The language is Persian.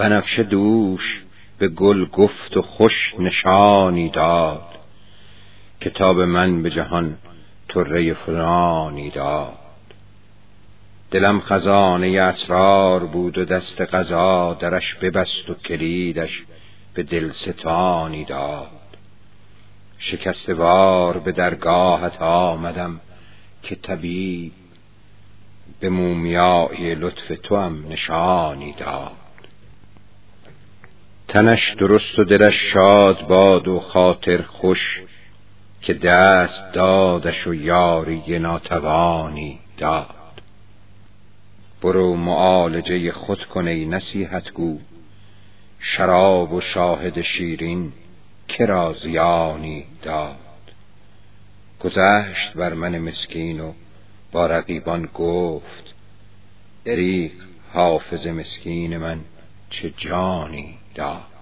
بنفشه دوش به گل گفت و خوش نشانی داد کتاب من به جهان طره فلانی داد. دلم خزانه اسرار بود و دست قضا درش ببست و کلیدش به دل ستانی داد شکستوار به درگاهت آمدم که طبیب به مومیایی لطف تو هم نشانی داد. تنش درست و دلش شاد باد و خاطر خوش که دست دادش و یاری ناتوانی داد. برو معالجه خود کن ای نصیحت گو شراب و شاهد شیرین کرا زیانی داد. گذشت بر من مسکین و با رقیبان گفت دریغ حافظ مسکین من چه جانی داد.